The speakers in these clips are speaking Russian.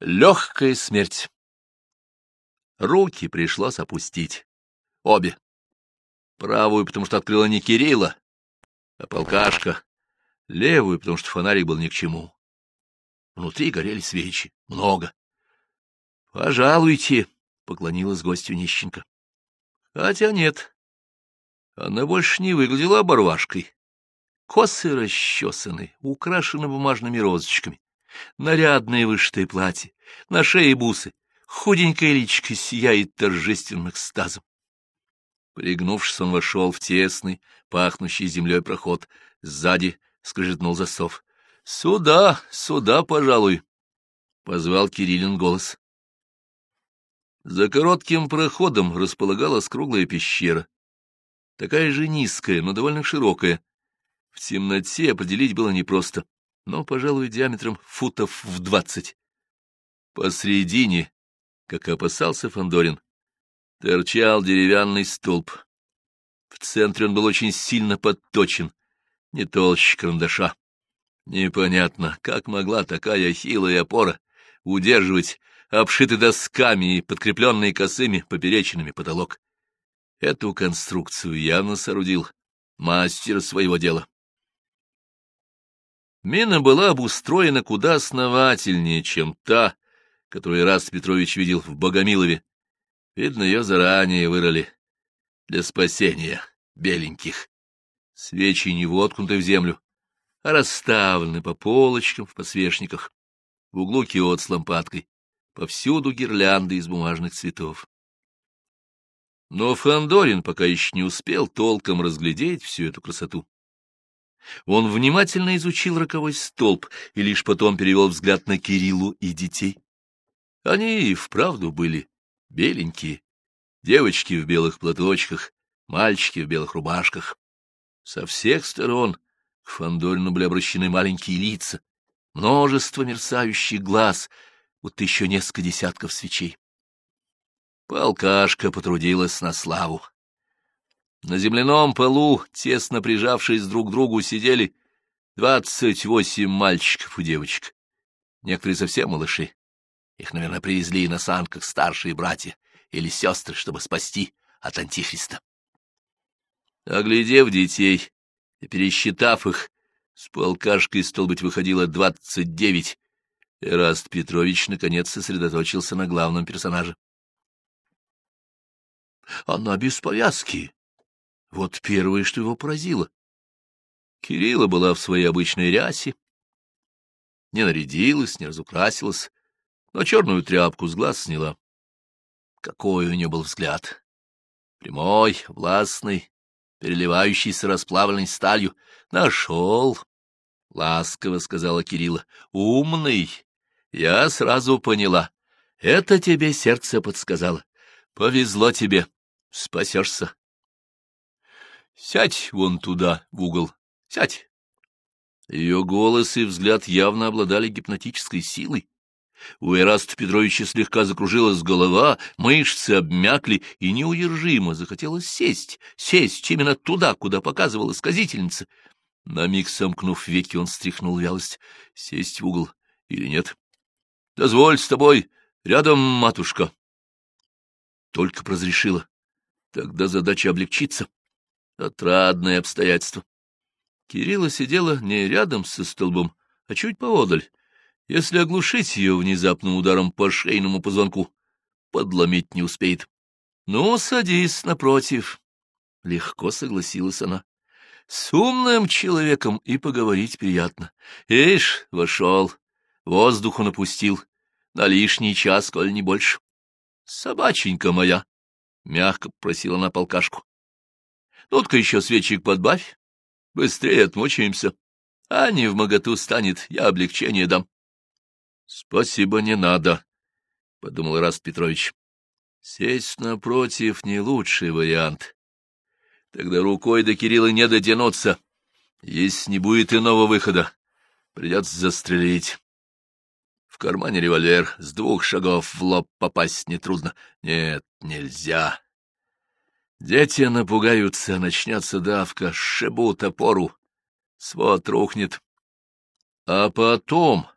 Легкая смерть. Руки пришлось опустить. Обе. Правую, потому что открыла не Кирилла, а полкашка. Левую, потому что фонарик был ни к чему. Внутри горели свечи. Много. — Пожалуйте, — поклонилась гостю нищенка. Хотя нет. Она больше не выглядела оборвашкой. Косы расчесаны, украшены бумажными розочками нарядное вышитое платье, на шее бусы, худенькая личка сияет торжественным экстазом. Пригнувшись, он вошел в тесный, пахнущий землей проход. Сзади скрежетнул засов. — Сюда, сюда, пожалуй, — позвал Кириллин голос. За коротким проходом располагалась круглая пещера. Такая же низкая, но довольно широкая. В темноте определить было непросто но, пожалуй, диаметром футов в двадцать. Посредине, как опасался Фандорин, торчал деревянный столб. В центре он был очень сильно подточен, не толще карандаша. Непонятно, как могла такая хилая опора удерживать обшитый досками и подкрепленный косыми поперечинами потолок. Эту конструкцию явно соорудил мастер своего дела. Мина была обустроена куда основательнее, чем та, которую Раст Петрович видел в Богомилове. Видно, ее заранее вырыли для спасения беленьких. Свечи не воткнуты в землю, а расставлены по полочкам в подсвечниках. В углу киот с лампадкой, повсюду гирлянды из бумажных цветов. Но Фандорин пока еще не успел толком разглядеть всю эту красоту. Он внимательно изучил роковой столб и лишь потом перевел взгляд на Кириллу и детей. Они и вправду были беленькие, девочки в белых платочках, мальчики в белых рубашках. Со всех сторон к Фандорину были обращены маленькие лица, множество мерцающих глаз, будто еще несколько десятков свечей. Полкашка потрудилась на славу. На земляном полу, тесно прижавшись друг к другу, сидели двадцать восемь мальчиков и девочек. Некоторые совсем малыши. Их, наверное, привезли на санках старшие братья или сестры, чтобы спасти от Антихриста. Оглядев детей и пересчитав их, с полкашкой, стал быть, выходило двадцать девять, Эраст Петрович наконец сосредоточился на главном персонаже. — Она без повязки, вот первое, что его поразило. Кирилла была в своей обычной рясе, не нарядилась, не разукрасилась, но черную тряпку с глаз сняла. Какой у нее был взгляд! Прямой, властный, переливающийся расплавленной сталью. Нашел! — ласково сказала Кирилла. — Умный! Я сразу поняла. Это тебе сердце подсказало. Повезло тебе. Спасешься. Сядь вон туда, в угол. Сядь. Ее голос и взгляд явно обладали гипнотической силой. У Эраста Петровича слегка закружилась голова, мышцы обмякли, и неудержимо захотелось сесть, сесть именно туда, куда показывала сказительница. На миг сомкнув веки, он стряхнул вялость. Сесть в угол или нет? — Дозволь с тобой, рядом, матушка. Только прозрешила. Тогда задача облегчится. Отрадное обстоятельство. Кирилла сидела не рядом со столбом, а чуть поодаль. Если оглушить ее внезапным ударом по шейному позвонку, подломить не успеет. — Ну, садись напротив. Легко согласилась она. С умным человеком и поговорить приятно. Ишь, вошел, воздуху напустил, на лишний час, коль не больше. — Собаченька моя, — мягко просила на полкашку. Ну-ка еще свечек подбавь, быстрее отмучаемся. А не в моготу станет, я облегчение дам. — Спасибо, не надо, — подумал Раст Петрович. Сесть напротив — не лучший вариант. Тогда рукой до Кирилла не дотянуться. Если не будет иного выхода, придется застрелить. В кармане револьвер, с двух шагов в лоб попасть нетрудно. Нет, нельзя. Дети напугаются, начнется давка, шибут опору, свод рухнет. А потом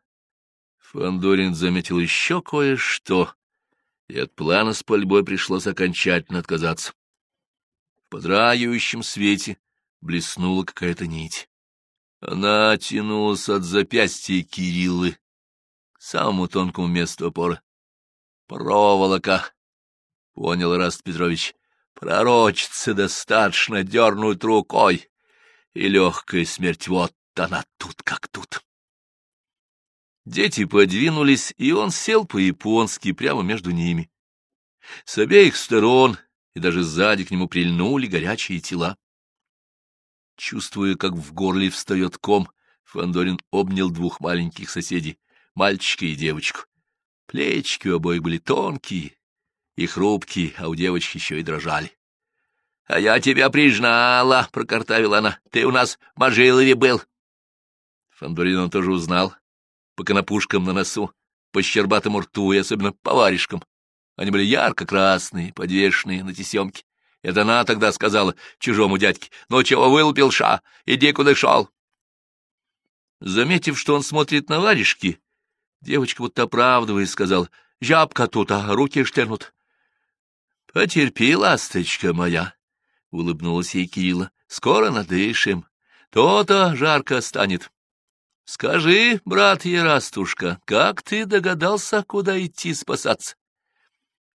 Фандорин заметил еще кое-что, и от плана с пальбой пришлось окончательно отказаться. В подрагивающем свете блеснула какая-то нить. Она тянулась от запястья Кириллы к самому тонкому месту опоры. Проволока, — понял Раст Петрович, — пророчится достаточно дернуть рукой, и легкая смерть вот она тут как тут. Дети подвинулись, и он сел по-японски прямо между ними. С обеих сторон и даже сзади к нему прильнули горячие тела. Чувствуя, как в горле встает ком, Фандорин обнял двух маленьких соседей, мальчика и девочку. Плечики у обоих были тонкие и хрупкие, а у девочки еще и дрожали. — А я тебя признала, — прокартавила она. — Ты у нас в был. Фандорин он тоже узнал. По конопушкам на носу, по щербатому рту и особенно по варежкам. Они были ярко-красные, подвешенные на тесемке. Это она тогда сказала чужому дядьке, «Ну чего вылупил ша? Иди куда шел!» Заметив, что он смотрит на варежки, девочка будто оправдываясь сказала, «Жабка тут, а руки штырнут». «Потерпи, ласточка моя», — улыбнулась ей Кирилла, — «скоро надышим. То-то жарко станет. Скажи, брат Ярастушка, как ты догадался, куда идти спасаться?»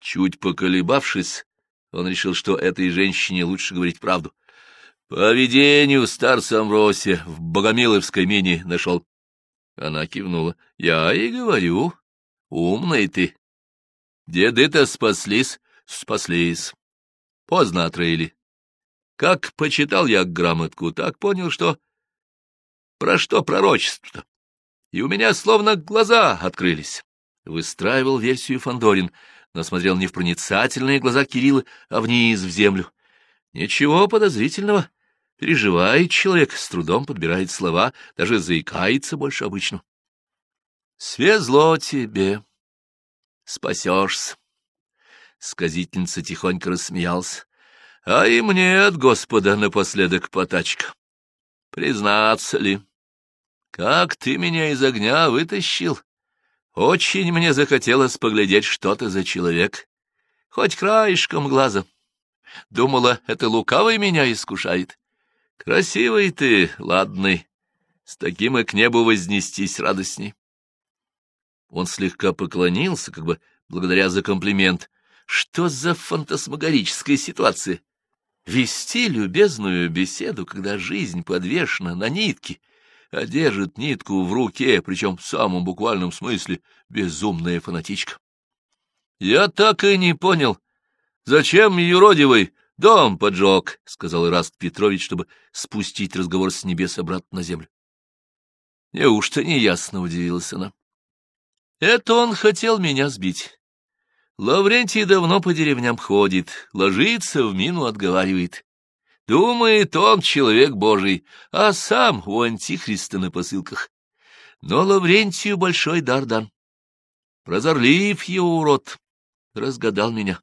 Чуть поколебавшись, он решил, что этой женщине лучше говорить правду. По видению старца Амвросия в Богомиловской мине нашел. Она кивнула. Я и говорю, умный ты. Деды-то спаслись, спаслись. Поздно отрыли. Как почитал я грамотку, так понял, что... Про что пророчество-то? И у меня словно глаза открылись. Выстраивал версию Фандорин но смотрел не в проницательные глаза Кирилла, а вниз, в землю. Ничего подозрительного. Переживает человек, с трудом подбирает слова, даже заикается больше обычно. Свезло тебе. Спасешься. Сказительница тихонько рассмеялся. А и мне от Господа напоследок потачка. Признаться ли, как ты меня из огня вытащил? Очень мне захотелось поглядеть, что ты за человек, хоть краешком глаза. Думала, это лукавый меня искушает. Красивый ты, ладный, с таким и к небу вознестись радостней. Он слегка поклонился, как бы благодаря за комплимент. Что за фантасмагорическая ситуация? Вести любезную беседу, когда жизнь подвешена на нитке — а держит нитку в руке, причем в самом буквальном смысле безумная фанатичка. Я так и не понял, зачем юродивый дом поджег, — сказал Ираст Петрович, чтобы спустить разговор с небес обратно на землю. Неужто неясно удивилась она? Это он хотел меня сбить. Лаврентий давно по деревням ходит, ложится в мину, отговаривает. Думает, он человек божий, а сам у антихриста на посылках. Но Лаврентию большой дар дан. Прозорлив его урод, разгадал меня.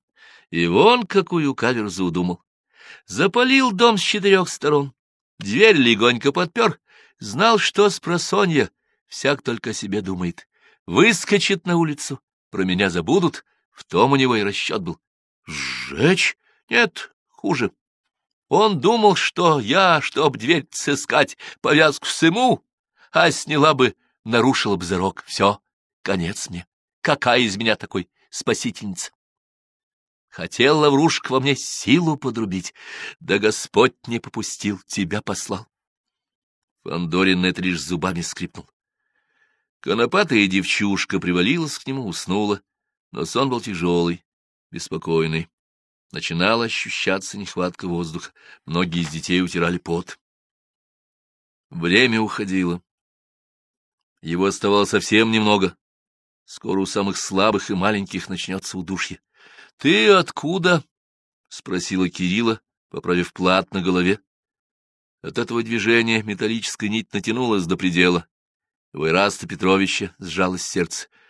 И вон какую каверзу удумал. Запалил дом с четырех сторон, дверь легонько подпер, знал, что с просонья, всяк только себе думает. Выскочит на улицу, про меня забудут, в том у него и расчет был. Сжечь? Нет, хуже. Он думал, что я, чтоб дверь сыскать, повязку сыму, а сняла бы, нарушила бы зарок. Все, конец мне. Какая из меня такой спасительница? Хотел Лаврушка во мне силу подрубить, да Господь не попустил, тебя послал. Фандорин на это лишь зубами скрипнул. Конопатая девчушка привалилась к нему, уснула, но сон был тяжелый, беспокойный. Начинала ощущаться нехватка воздуха. Многие из детей утирали пот. Время уходило. Его оставалось совсем немного. Скоро у самых слабых и маленьких начнется удушье. — Ты откуда? — спросила Кирилла, поправив плат на голове. От этого движения металлическая нить натянулась до предела. У Петровича сжалось сердце. —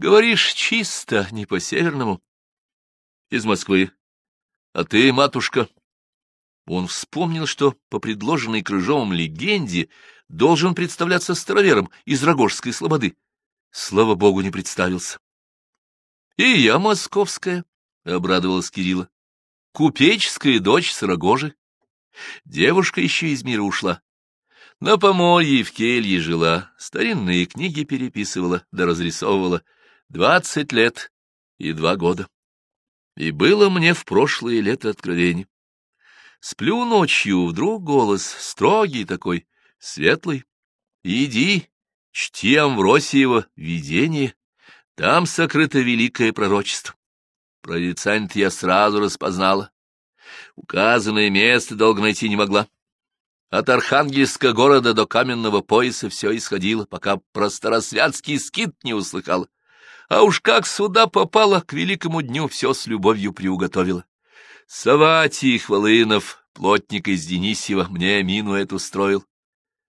Говоришь чисто, не по-северному. — Из Москвы. А ты, матушка? Он вспомнил, что по предложенной Крыжовым легенде должен представляться старовером из Рогожской слободы. Слава богу, не представился. — И я московская, — обрадовалась Кирилла. — Купеческая дочь Сарагожи. Девушка еще из мира ушла. На поморье в келье жила, старинные книги переписывала да разрисовывала. Двадцать лет и два года. И было мне в прошлое лето откровение. Сплю ночью, вдруг голос, строгий такой, светлый. Иди, чти Амвросиева видение, там сокрыто великое пророчество. Прорицание я сразу распознала. Указанное место долго найти не могла. От Архангельска города до каменного пояса все исходило, пока про старосвятский скит не услыхала. А уж как сюда попала, к великому дню все с любовью приуготовила. Саватий Хвалынов, плотник из Денисьева, мне мину эту строил,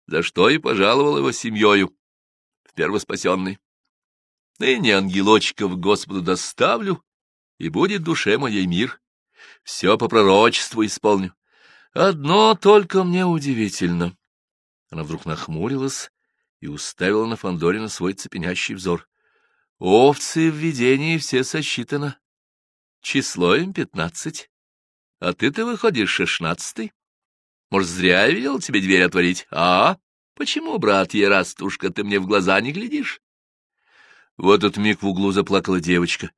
за что и пожаловал его семьёю в первоспасенный. Ныне ангелочков Господу доставлю, и будет душе моей мир. Все по пророчеству исполню. Одно только мне удивительно. Она вдруг нахмурилась и уставила на Фандорина свой цепенящий взор. Овцы в видении все сосчитано. Число им пятнадцать. А ты-то выходишь шестнадцатый. Может, зря я велел тебе дверь отворить? А? Почему, брат Ерастушка, ты мне в глаза не глядишь? В этот миг в углу заплакала девочка.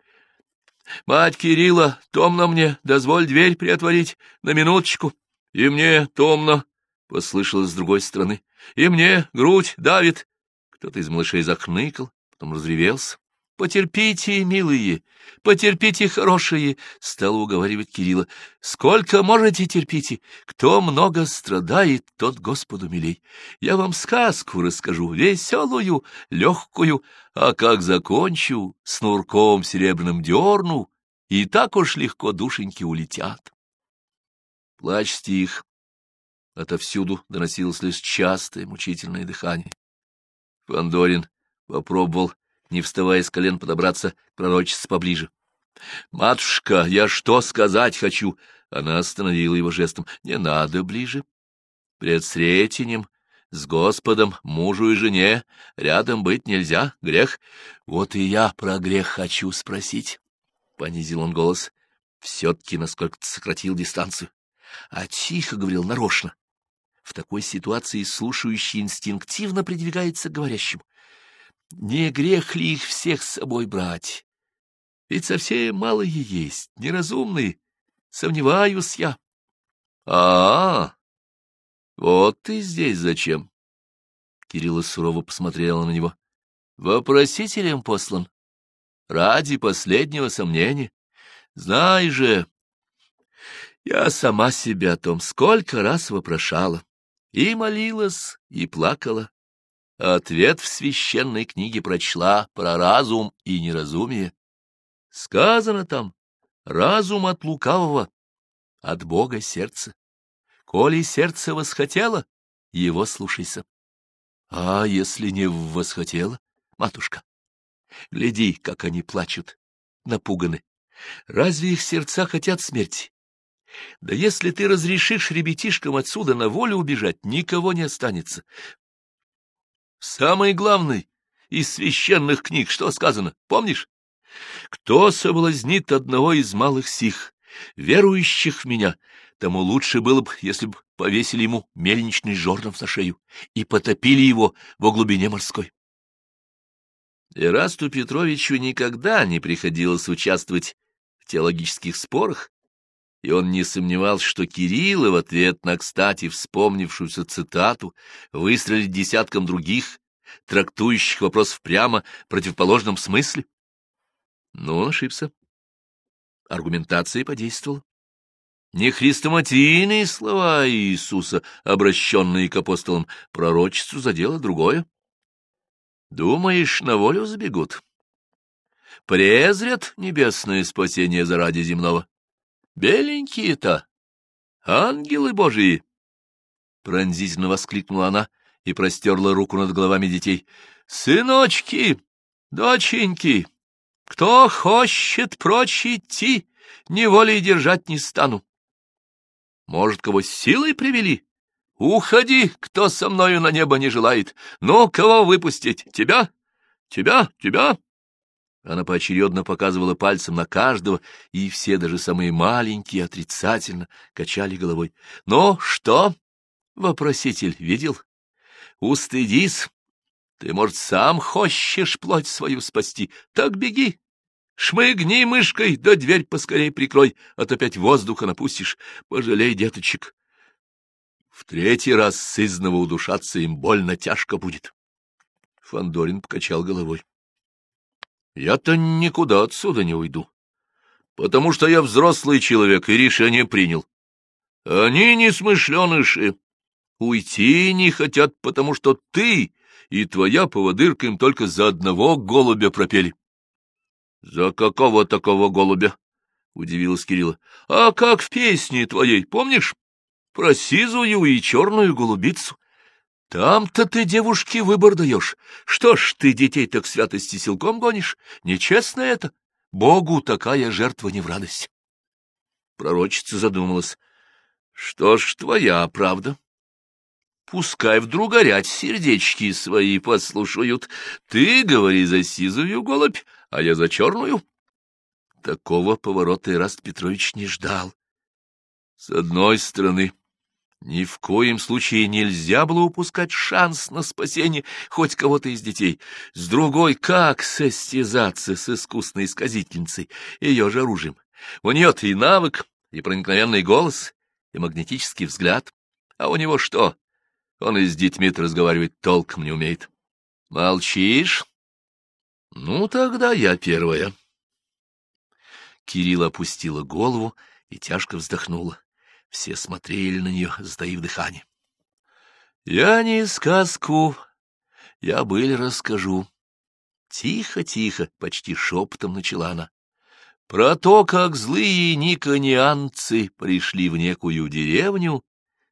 — Мать Кирилла, томно мне, дозволь дверь приотворить на минуточку. И мне томно, — послышалось с другой стороны. И мне грудь давит. Кто-то из малышей захныкал, потом разревелся. — Потерпите, милые, потерпите, хорошие, — стала уговаривать Кирилла. — Сколько можете терпите? Кто много страдает, тот Господу милей. Я вам сказку расскажу, веселую, легкую, а как закончу, с нурком серебряным дерну, и так уж легко душеньки улетят. Плач стих. Отовсюду доносилось лишь частое мучительное дыхание. Фандорин попробовал, не вставая с колен, подобраться к пророчице поближе. — Матушка, я что сказать хочу? Она остановила его жестом. — Не надо ближе. Пред Сретенем, с Господом, мужу и жене, рядом быть нельзя, грех. Вот и я про грех хочу спросить. — понизил он голос. Все-таки насколько-то сократил дистанцию а тихо говорил нарочно. В такой ситуации слушающий инстинктивно придвигается к говорящему. Не грех ли их всех с собой брать? Ведь совсем малые есть, неразумные. Сомневаюсь я. А, -а, -а вот ты здесь зачем? Кирилла сурово посмотрела на него. Вопросителем послан. Ради последнего сомнения. Знай же, я сама себя о том сколько раз вопрошала, и молилась, и плакала. Ответ в священной книге прочла про разум и неразумие. Сказано там, разум от лукавого, от Бога сердце. Коли сердце восхотело, его слушайся. А если не восхотело, матушка, гляди, как они плачут, напуганы. Разве их сердца хотят смерти? Да если ты разрешишь ребятишкам отсюда на волю убежать, никого не останется. Самый главный из священных книг, что сказано, помнишь? Кто соблазнит одного из малых сих, верующих в меня, тому лучше было бы, если бы повесили ему мельничный жорнов на шею и потопили его во глубине морской. Ирасту Петровичу никогда не приходилось участвовать в теологических спорах, и он не сомневался, что Кирилла в ответ на, кстати, вспомнившуюся цитату выстрелит десятком других, трактующих вопрос в прямо противоположном смысле. Но он ошибся. Аргументация подействовала. Не хрестоматийные слова Иисуса, обращенные к апостолам, пророчеству задело другое. Думаешь, на волю забегут? Презрят небесное спасение заради земного? Беленькие-то! Ангелы божии! Пронзительно воскликнула она и простерла руку над головами детей. Сыночки, доченьки, кто хочет прочь идти, неволей держать не стану. Может, кого силой привели? Уходи, кто со мною на небо не желает. Ну, кого выпустить? Тебя? Тебя, тебя!» Она поочередно показывала пальцем на каждого, и все, даже самые маленькие, отрицательно качали головой. «Но что?» — вопроситель видел. «Устыдись. Ты, может, сам хочешь плоть свою спасти. Так беги. Шмыгни мышкой, да дверь поскорей прикрой, а то опять воздуха напустишь. Пожалей, деточек. В третий раз сызново удушаться им больно тяжко будет. Фандорин покачал головой. Я-то никуда отсюда не уйду, потому что я взрослый человек и решение принял. Они не смышленыши. Уйти не хотят, потому что ты и твоя поводырка им только за одного голубя пропели. — За какого такого голубя? — удивилась Кирилла. — А как в песне твоей, помнишь? Про сизую и черную голубицу. Там-то ты девушке выбор даешь. Что ж ты детей так святости силком гонишь? Нечестно это. Богу такая жертва не в радость. Пророчица задумалась. Что ж, твоя правда. Пускай вдруг горять сердечки свои послушают. Ты говори за сизую голубь, а я за черную. Такого поворота Ираст Петрович не ждал. С одной стороны, ни в коем случае нельзя было упускать шанс на спасение хоть кого-то из детей. С другой, как состязаться с искусной сказительницей, ее же оружием? У нее и навык, и проникновенный голос, и магнетический взгляд. А у него что? Он и с детьми разговаривать толком не умеет. Молчишь? Ну, тогда я первая. Кирилл опустила голову и тяжко вздохнула. Все смотрели на нее, сдаив дыхание. — Я не сказку, я быль расскажу. Тихо-тихо, почти шепотом начала она. Про то, как злые никонианцы пришли в некую деревню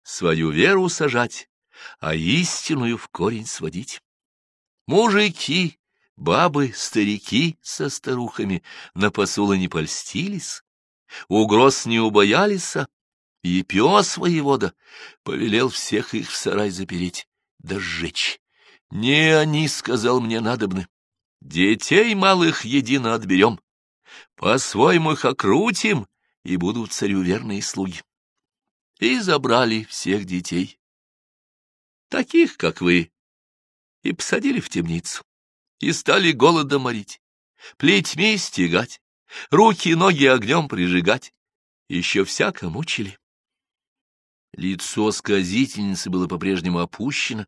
свою веру сажать, а истинную в корень сводить. Мужики, бабы, старики со старухами на посулы не польстились, угроз не убоялись, и пес воевода повелел всех их в сарай запереть, да сжечь. Не они, сказал мне, надобны. Детей малых едино отберем, по-своему их окрутим, и будут царю верные слуги. И забрали всех детей, таких, как вы, и посадили в темницу, и стали голодом морить, плетьми стегать, руки и ноги огнем прижигать, еще всяко мучили. Лицо сказительницы было по-прежнему опущено,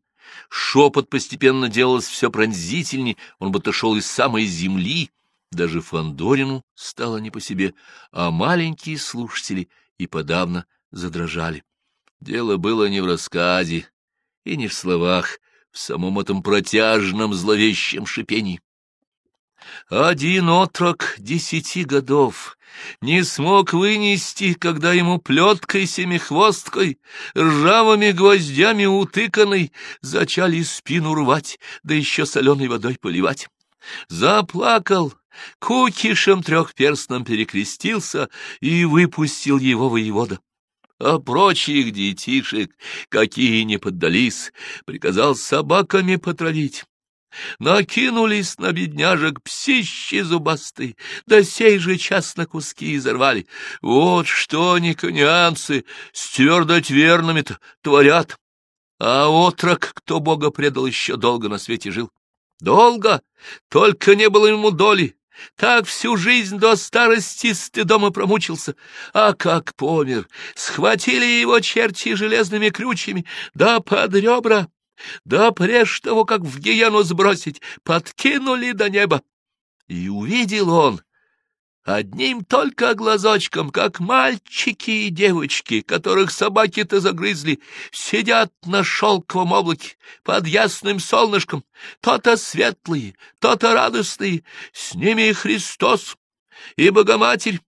шепот постепенно делался все пронзительней, он будто шел из самой земли, даже Фандорину стало не по себе, а маленькие слушатели и подавно задрожали. Дело было не в рассказе и не в словах, в самом этом протяжном зловещем шипении. Один отрок десяти годов не смог вынести, когда ему плеткой семихвосткой, ржавыми гвоздями утыканной, зачали спину рвать, да еще соленой водой поливать. Заплакал, кукишем трехперстным перекрестился и выпустил его воевода. А прочих детишек, какие не поддались, приказал собаками потравить. Накинулись на бедняжек псищи зубастые, да сей же час на куски изорвали. Вот что никонианцы с твердотверными-то творят. А отрок, кто Бога предал, еще долго на свете жил. Долго, только не было ему доли. Так всю жизнь до старости стыдом и промучился. А как помер, схватили его черти железными крючьями, да под ребра да прежде того, как в гиену сбросить, подкинули до неба. И увидел он одним только глазочком, как мальчики и девочки, которых собаки-то загрызли, сидят на шелковом облаке под ясным солнышком, то-то светлые, то-то радостные, с ними и Христос, и Богоматерь,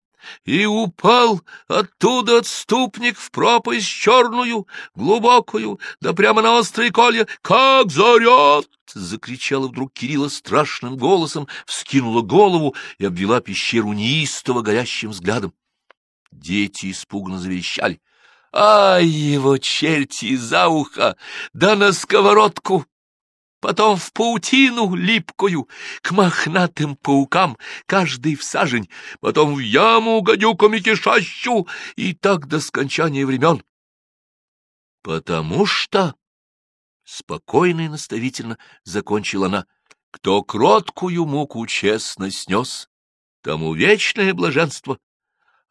и упал оттуда отступник в пропасть черную, глубокую, да прямо на острые колья, как зарет! — закричала вдруг Кирилла страшным голосом, вскинула голову и обвела пещеру неистово горящим взглядом. Дети испуганно заверещали. «Ай, его черти за ухо! Да на сковородку!» Потом в паутину липкую, к мохнатым паукам, каждый в сажень, потом в яму гадюками кишащу, и так до скончания времен. Потому что, — спокойно и наставительно закончила она, — кто кроткую муку честно снес, тому вечное блаженство,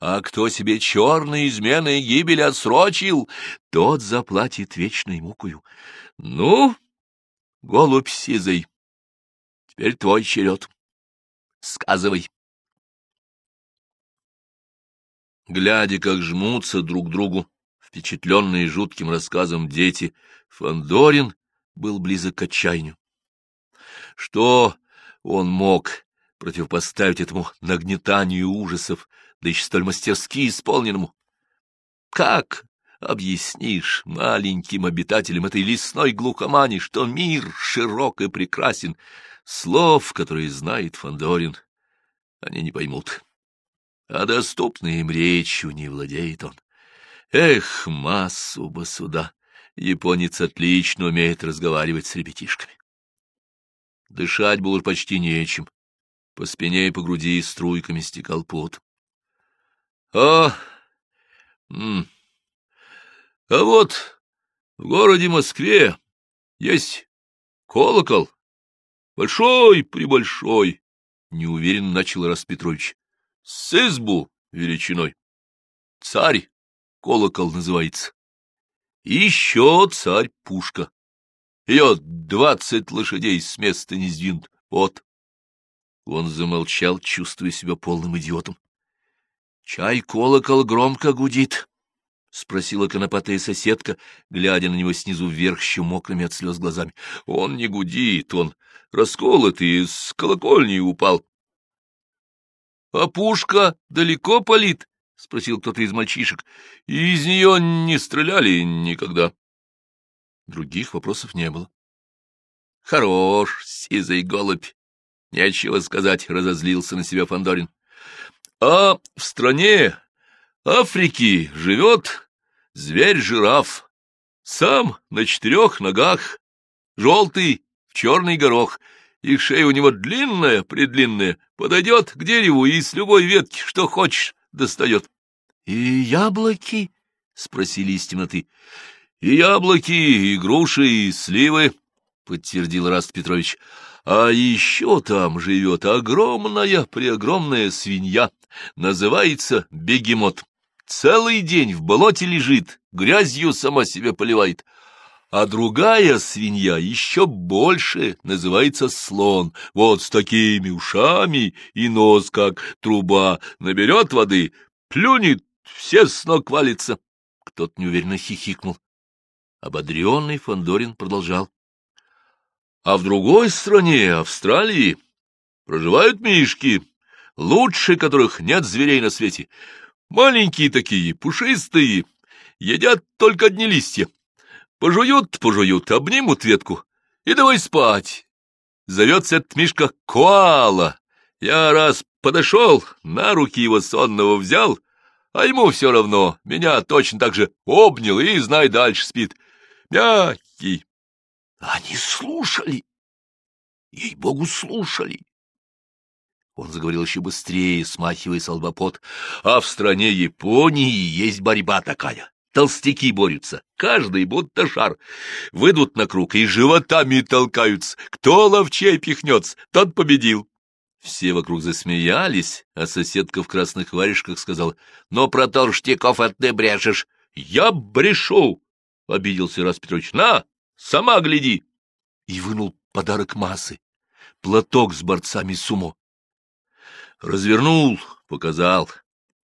а кто себе черной изменой гибель отсрочил, тот заплатит вечной мукою. Ну, голубь сизый, теперь твой черед. Сказывай. Глядя, как жмутся друг к другу впечатленные жутким рассказом дети, Фандорин был близок к отчаянию. Что он мог противопоставить этому нагнетанию ужасов, да еще столь мастерски исполненному. Как объяснишь маленьким обитателям этой лесной глухомани, что мир широк и прекрасен? Слов, которые знает Фандорин, они не поймут. А доступной им речью не владеет он. Эх, массу бы сюда! Японец отлично умеет разговаривать с ребятишками. Дышать было почти нечем. По спине и по груди струйками стекал пот. А... а вот в городе Москве есть колокол. Большой-пребольшой, — неуверенно начал Раст Петрович. С избу величиной. Царь колокол называется. еще царь пушка. Ее двадцать лошадей с места не сдвинут. Вот. Он замолчал, чувствуя себя полным идиотом. — Чай колокол громко гудит? — спросила конопатая соседка, глядя на него снизу вверх еще мокрыми от слез глазами. — Он не гудит, он расколотый, с колокольни упал. — А пушка далеко палит? — спросил кто-то из мальчишек. — И из нее не стреляли никогда. Других вопросов не было. — Хорош, сизый голубь. Нечего сказать, — разозлился на себя Фандорин. А в стране Африки живет зверь-жираф, сам на четырех ногах, желтый, в черный горох, и шея у него длинная, предлинная, подойдет к дереву и с любой ветки, что хочешь, достает. — И яблоки? — спросили из темноты. — И яблоки, и груши, и сливы, — подтвердил Раст Петрович. — А еще там живет огромная-преогромная свинья, Называется бегемот. Целый день в болоте лежит, грязью сама себя поливает. А другая свинья еще больше, называется слон. Вот с такими ушами и нос, как труба, наберет воды, плюнет, все с ног валится. Кто-то неуверенно хихикнул. Ободренный Фандорин продолжал. А в другой стране, Австралии, проживают мишки, лучше которых нет зверей на свете. Маленькие такие, пушистые, едят только одни листья. Пожуют, пожуют, обнимут ветку и давай спать. Зовется этот Мишка Коала. Я раз подошел, на руки его сонного взял, а ему все равно, меня точно так же обнял и, знай, дальше спит. Мягкий. Они слушали. Ей-богу, слушали. Он заговорил еще быстрее, смахивая с А в стране Японии есть борьба такая. Толстяки борются, каждый будто шар. Выйдут на круг и животами толкаются. Кто ловчей пихнется, тот победил. Все вокруг засмеялись, а соседка в красных варежках сказала, «Но про толштяков от ты брешешь». «Я брешу!» — обиделся Раз Петрович. «На, сама гляди!» И вынул подарок массы — платок с борцами сумо. Развернул, показал.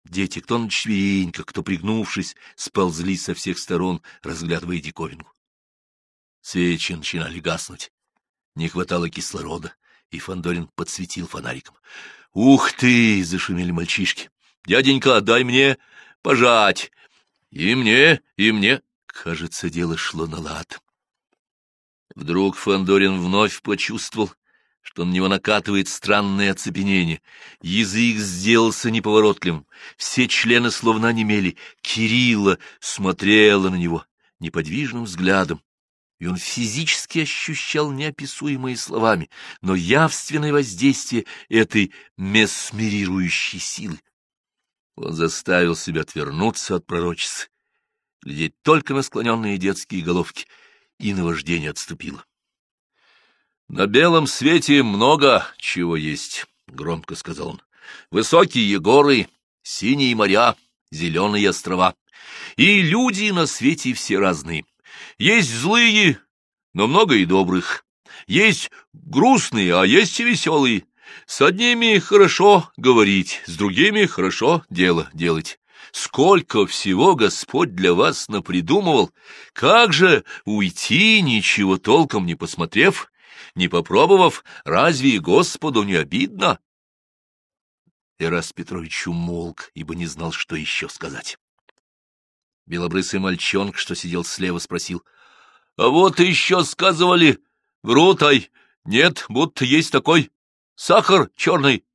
Дети, кто на четвереньках, кто пригнувшись, сползли со всех сторон, разглядывая диковинку. Свечи начинали гаснуть. Не хватало кислорода, и Фандорин подсветил фонариком. «Ух ты!» — зашумели мальчишки. «Дяденька, дай мне пожать!» «И мне, и мне!» Кажется, дело шло на лад. Вдруг Фандорин вновь почувствовал, что на него накатывает странное оцепенение. Язык сделался неповоротливым, все члены словно онемели. Кирилла смотрела на него неподвижным взглядом. и он физически ощущал неописуемые словами, но явственное воздействие этой месмерирующей силы. Он заставил себя отвернуться от пророчицы, глядеть только на склоненные детские головки, и наваждение отступило. «На белом свете много чего есть», — громко сказал он. «Высокие горы, синие моря, зеленые острова. И люди на свете все разные. Есть злые, но много и добрых. Есть грустные, а есть и веселые. С одними хорошо говорить, с другими хорошо дело делать. Сколько всего Господь для вас напридумывал! Как же уйти, ничего толком не посмотрев, не попробовав, разве Господу не обидно? Ирас Петрович умолк, ибо не знал, что еще сказать. Белобрысый мальчонка, что сидел слева, спросил. — А вот еще сказывали, врутай, нет, будто есть такой сахар черный,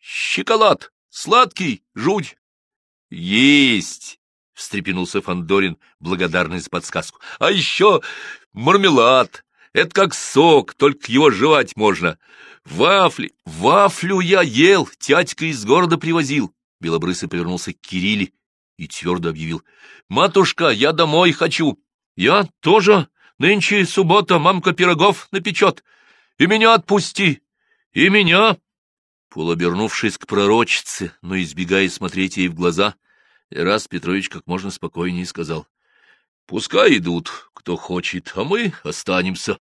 щеколад, сладкий, жуть. — Есть! — встрепенулся Фандорин, благодарный за подсказку. — А еще мармелад. Это как сок, только его жевать можно. Вафли, вафлю я ел, тятька из города привозил. Белобрысый повернулся к Кирилле и твердо объявил. — Матушка, я домой хочу. Я тоже. Нынче суббота, мамка пирогов напечет. И меня отпусти. И меня. Полуобернувшись к пророчице, но избегая смотреть ей в глаза, Ирас Петрович как можно спокойнее сказал. — Пускай идут, кто хочет, а мы останемся.